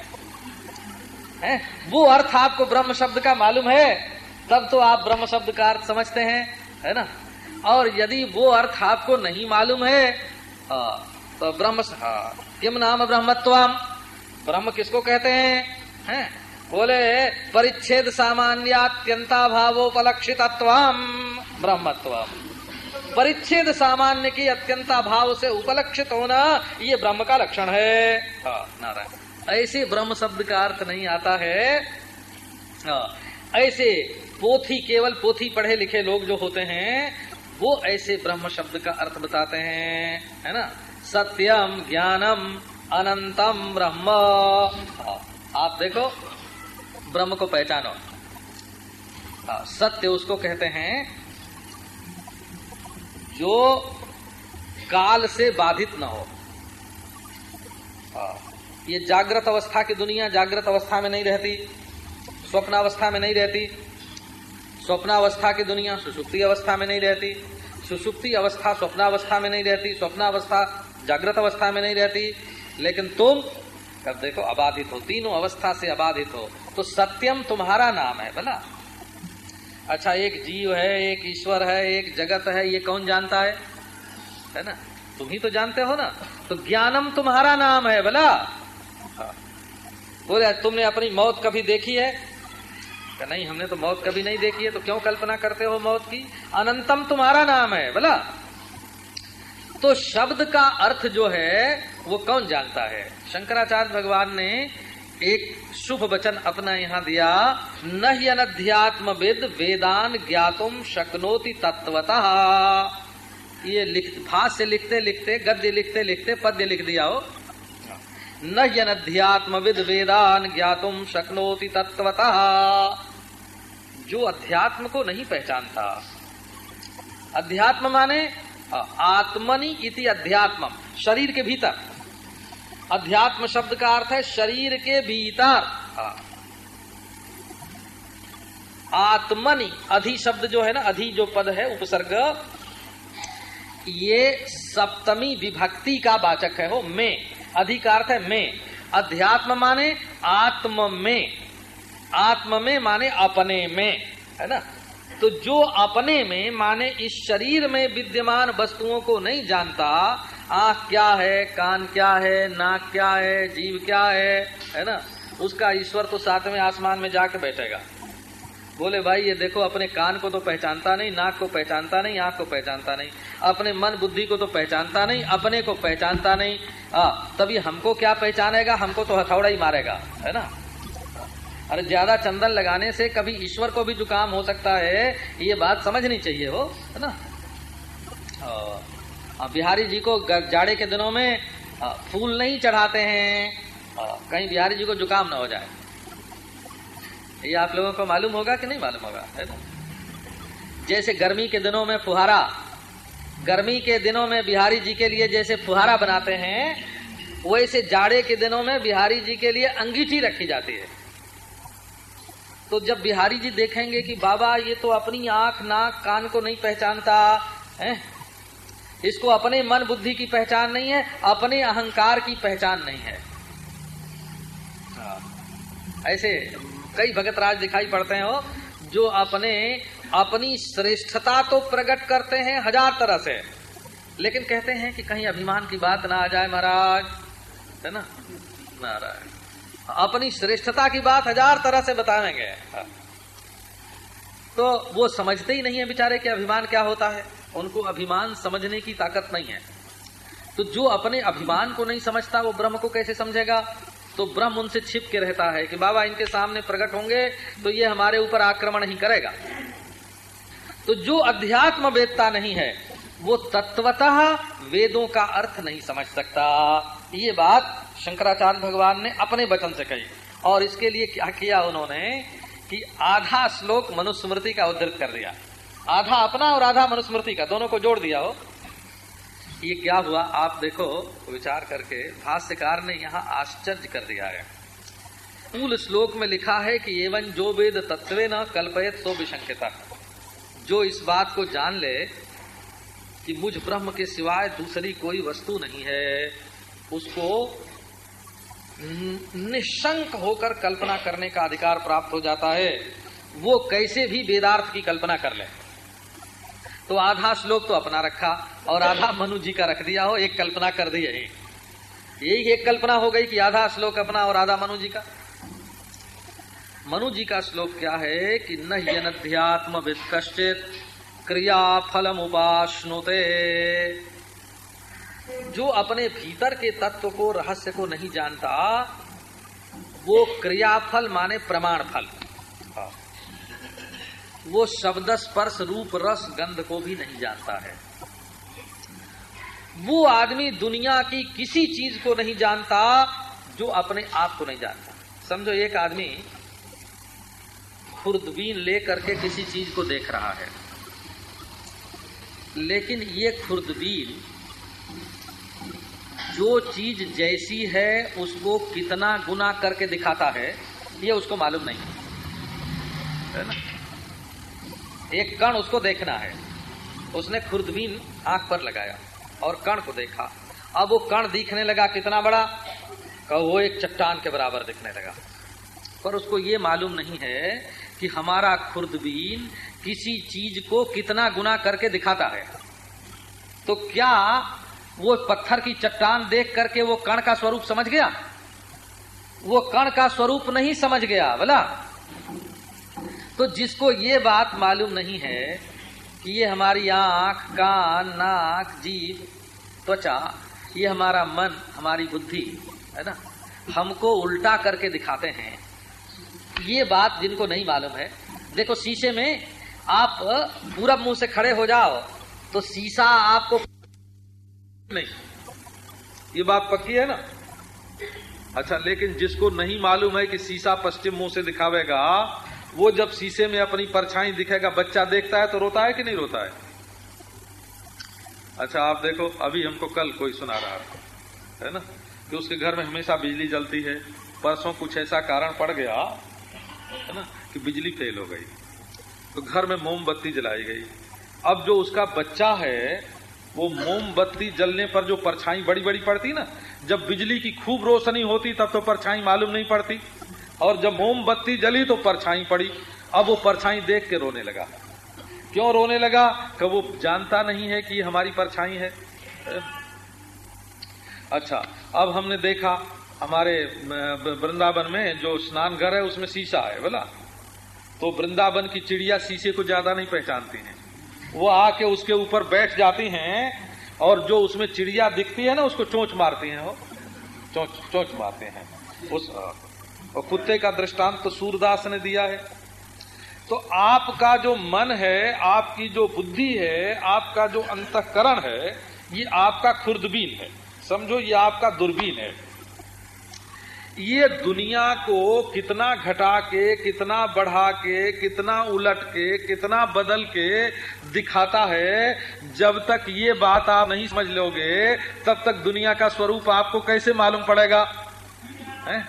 हैं? वो अर्थ आपको ब्रह्म शब्द का मालूम है। तब तो आप ब्रह्म शब्द का अर्थ समझते हैं, है ना? और यदि वो अर्थ आपको नहीं मालूम है तो ब्रह्म किम नाम ब्रह्मत्वम? ब्रह्म किसको कहते हैं? हैं? बोले, परिच्छेद सामान्यत्यंता भावोपलक्षित ब्रह्मत्व परिच्छेद सामान्य की अत्यंता भाव से उपलक्षित होना, ये ब्रह्म का लक्षण है। नारायण। ऐसे ब्रह्म शब्द का अर्थ नहीं आता है। ऐसे पोथी केवल पोथी पढ़े लिखे लोग जो होते हैं वो ऐसे ब्रह्म शब्द का अर्थ बताते हैं है ना? सत्यम ज्ञानम अनंतम ब्रह्म। आप देखो ब्रह्म को पहचानो। हाँ, सत्य उसको कहते हैं जो काल से बाधित न हो। हाँ, ये जागृत अवस्था की दुनिया जागृत अवस्था में नहीं रहती स्वप्नावस्था में नहीं रहती। स्वप्नावस्था की दुनिया सुसुप्ति अवस्था में नहीं रहती। सुसुप्ति अवस्था स्वप्नावस्था में नहीं रहती, स्वप्नावस्था जागृत अवस्था में नहीं रहती। लेकिन तुम, कब देखो, अबाधित हो, तीनों अवस्था से अबाधित हो तो सत्यम तुम्हारा नाम है बोला अच्छा एक जीव है, एक ईश्वर है, एक जगत है, ये कौन जानता है? है ना? तुम ही तो जानते हो ना। तो ज्ञानम तुम्हारा नाम है बोला हाँ। बोले, तुमने अपनी मौत कभी देखी है? नहीं, हमने तो मौत कभी नहीं देखी है तो क्यों कल्पना करते हो मौत की? अनंतम तुम्हारा नाम है। बोला। तो शब्द का अर्थ जो है, वो कौन जानता है? शंकराचार्य भगवान ने एक शुभ वचन अपना यहाँ दिया न ही अनध्यात्म वेद वेदान ज्ञातुम शक्नोति तत्वतः ये लिख भाष से लिखते लिखते, गद्य लिखते लिखते पद्य लिख दिया हो। न अनध्यात्म विद वेदान ज्ञातुम शक्नोति तत्वतः जो अध्यात्म को नहीं पहचानता। अध्यात्म माने आत्मनि इति अध्यात्म शरीर के भीतर। अध्यात्म शब्द का अर्थ है शरीर के भीतर। आत्मनि, अधि शब्द जो है ना, अधि जो पद है, उपसर्ग, ये सप्तमी विभक्ति का वाचक है, हो, में। अधिकार है में। अध्यात्म माने आत्म में। आत्म में माने अपने में है ना? तो जो अपने में माने इस शरीर में विद्यमान वस्तुओं को नहीं जानता आँख क्या है कान क्या है नाक क्या है जीव क्या है है ना? उसका ईश्वर तो सातवें आसमान में जाके बैठेगा। बोले भाई ये देखो अपने कान को तो पहचानता नहीं नाक को पहचानता नहीं आँख को पहचानता नहीं अपने मन बुद्धि को तो पहचानता नहीं अपने को पहचानता नहीं। आ, तभी हमको क्या पहचानेगा? हमको तो हथौड़ा ही मारेगा है ना? अरे ज़्यादा चंदन लगाने से कभी ईश्वर को भी जुकाम हो सकता है, ये बात समझनी चाहिए वो, है ना? बिहारी जी को जाड़े के दिनों में फूल नहीं चढ़ाते हैं कहीं बिहारी जी को जुकाम ना हो जाए। ये आप लोगों को मालूम होगा कि नहीं मालूम होगा, है ना? जैसे गर्मी के दिनों में फुहारा, गर्मी के दिनों में बिहारी जी के लिए जैसे फुहारा बनाते हैं, वैसे जाड़े के दिनों में बिहारी जी के लिए अंगीठी रखी जाती है। तो जब बिहारी जी देखेंगे कि बाबा, ये तो अपनी आँख, नाक, कान को नहीं पहचानता, है? इसको अपने मन बुद्धि की पहचान नहीं है, अपने अहंकार की पहचान नहीं है। हाँ। ऐसे कई भगत राज दिखाई पड़ते हैं हो जो अपने, अपनी श्रेष्ठता तो प्रकट करते हैं हज़ार तरह से। लेकिन कहते हैं कि कहीं अभिमान की बात ना आ जाए महाराज, है ना? नारायण। अपनी श्रेष्ठता की बात हज़ार तरह से बताएँगे। तो वो समझते ही नहीं है बेचारे कि अभिमान क्या होता है। उनको अभिमान समझने की ताकत नहीं है। तो जो अपने अभिमान को नहीं समझता, वो ब्रह्म को कैसे समझेगा? तो ब्रह्म उनसे छिप के रहता है कि बाबा, इनके सामने प्रकट होंगे तो ये हमारे ऊपर आक्रमण ही करेगा। तो जो अध्यात्म वेदता नहीं है, वो तत्वतः वेदों का अर्थ नहीं समझ सकता। ये बात शंकराचार्य भगवान ने अपने वचन से कही। और इसके लिए क्या किया उन्होंने कि आधा श्लोक मनुस्मृति का उद्धृत कर दिया। आधा अपना और आधा मनुस्मृति का, दोनों को जोड़ दिया हो। ये क्या हुआ? आप देखो, विचार करके भाष्यकार ने यहाँ आश्चर्य कर दिया है। मूल श्लोक में लिखा है कि एवं जो वेद तत्व न कल्पयत सो विशंकता। जो इस बात को जान ले कि मुझ ब्रह्म के सिवाय दूसरी कोई वस्तु नहीं है, उसको निशंक होकर कल्पना करने का अधिकार प्राप्त हो जाता है। वो कैसे भी वेदार्थ की कल्पना कर ले। तो आधा श्लोक तो अपना रखा और आधा मनु जी का रख दिया हो, एक कल्पना कर दी यही। यही एक कल्पना हो गई कि आधा श्लोक अपना और आधा मनु जी का। मनु जी का श्लोक क्या है कि न यनध्यात्म कश्चित क्रिया फलम उपासनुते जो अपने भीतर के तत्व को, रहस्य को नहीं जानता, वो क्रियाफल माने प्रमाण फल वो शब्द स्पर्श रूप रस गंध को भी नहीं जानता है। वो आदमी दुनिया की किसी चीज़ को नहीं जानता, जो अपने आप को नहीं जानता। समझो, एक आदमी खुर्दबीन ले करके किसी चीज़ को देख रहा है। लेकिन ये खुर्दबीन जो चीज़ जैसी है, उसको कितना गुना करके दिखाता है, ये उसको मालूम नहीं है। ना? एक कण उसको देखना है। उसने खुर्दबीन आँख पर लगाया और कण को देखा। अब वो कण दिखने लगा कितना बड़ा? कहो, वो एक चट्टान के बराबर दिखने लगा। पर उसको ये मालूम नहीं है कि हमारा खुर्दबीन किसी चीज़ को कितना गुना करके दिखाता है। तो क्या वो पत्थर की चट्टान देख करके वो कण का स्वरूप समझ गया? वो कण का स्वरूप नहीं समझ गया बोला तो जिसको ये बात मालूम नहीं है कि ये हमारी आँख, कान, नाक जीव त्वचा, ये हमारा मन, हमारी बुद्धि, है ना? हमको उल्टा करके दिखाते हैं। ये बात जिनको नहीं मालूम है, देखो, शीशे में आप पूरब मुँह से खड़े हो जाओ तो शीशा आपको नहीं। ये बात पक्की है ना? अच्छा लेकिन जिसको नहीं मालूम है कि शीशा पश्चिम मुँह से दिखावेगा, वो जब शीशे में अपनी परछाई दिखेगा, बच्चा देखता है तो रोता है कि नहीं रोता है? अच्छा आप देखो, अभी हमको कल कोई सुना रहा था, है ना? कि उसके घर में हमेशा बिजली जलती है, परसों कुछ ऐसा कारण पड़ गया, है ना, कि बिजली फेल हो गई। तो घर में मोमबत्ती जलाई गई। अब जो उसका बच्चा है वो मोमबत्ती जलने पर जो परछाई बड़ी बड़ी पड़ती ना, जब बिजली की खूब रोशनी होती तब तो परछाई मालूम नहीं पड़ती। और जब मोमबत्ती जली तो परछाई पड़ी। अब वो परछाई देख के रोने लगा। क्यों रोने लगा? कि वो जानता नहीं है कि हमारी परछाई है। अच्छा अब हमने देखा, हमारे वृंदावन में जो स्नान घर है, उसमें शीशा है, बोला। तो वृंदावन की चिड़िया शीशे को ज़्यादा नहीं पहचानती हैं। वो आके उसके ऊपर बैठ जाती हैं और जो उसमें चिड़िया दिखती है ना, उसको चोंच मारती हैं वो। चोंच चोंच मारते हैं। उस और कुत्ते का दृष्टांत तो सूरदास ने दिया है। तो आपका जो मन है, आपकी जो बुद्धि है, आपका जो अंतकरण है, ये आपका खुर्दबीन है। समझो, ये आपका दूरबीन है। ये दुनिया को कितना घटा के कितना बढ़ा के कितना उलट के कितना बदल के दिखाता है जब तक ये बात आप नहीं समझ लोगे तब तक दुनिया का स्वरूप आपको कैसे मालूम पड़ेगा? है?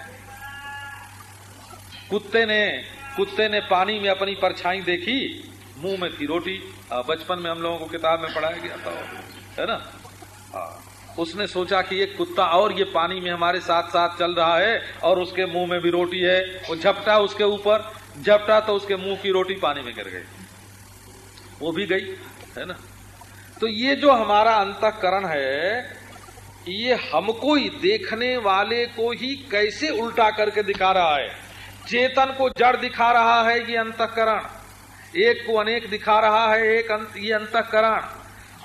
कुत्ते ने कुत्ते ने पानी में अपनी परछाई देखी मुँह में थी रोटी। बचपन में हम लोगों को किताब में पढ़ाया गया था। है ना? आ, उसने सोचा कि ये कुत्ता और ये पानी में हमारे साथ साथ चल रहा है और उसके मुँह में भी रोटी है। वो झपटा उसके ऊपर झपटा तो उसके मुँह की रोटी पानी में गिर गई। वो भी गई है ना? तो ये जो हमारा अंतकरण है ये हमको ही देखने वाले को ही कैसे उल्टा करके दिखा रहा है? चेतन को जड़ दिखा रहा है ये अंतकरण। एक को अनेक दिखा रहा है एक अंत, ये अंतकरण।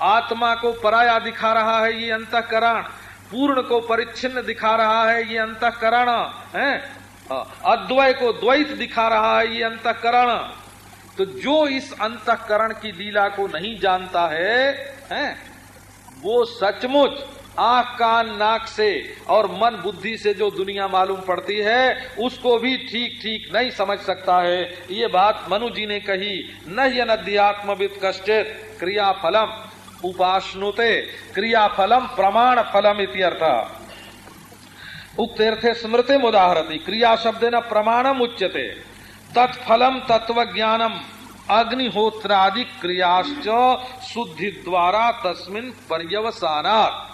आत्मा को पराया दिखा रहा है ये अंतकरण पूर्ण को परिच्छिन्न दिखा रहा है ये अंतकरण है? अद्वय को द्वैत दिखा रहा है ये अंतकरण। तो जो इस अंतकरण की लीला को नहीं जानता है, है? वो सचमुच आँख कान नाक से और मन बुद्धि से जो दुनिया मालूम पड़ती है उसको भी ठीक ठीक नहीं समझ सकता है। ये बात मनु जी ने कही न यन अध्यात्मविद कष्टित क्रिया फलम उपासनुते क्रिया फलम प्रमाण फलम अर्थ उक्तेर्थे स्मृति उदाहरती। क्रिया शब्द न प्रमाणम उच्यते। तत्फलम तत्व ज्ञानम अग्निहोत्रादि क्रियाश्च शुद्धि द्वारा तस्मिन पर्यवसानात्।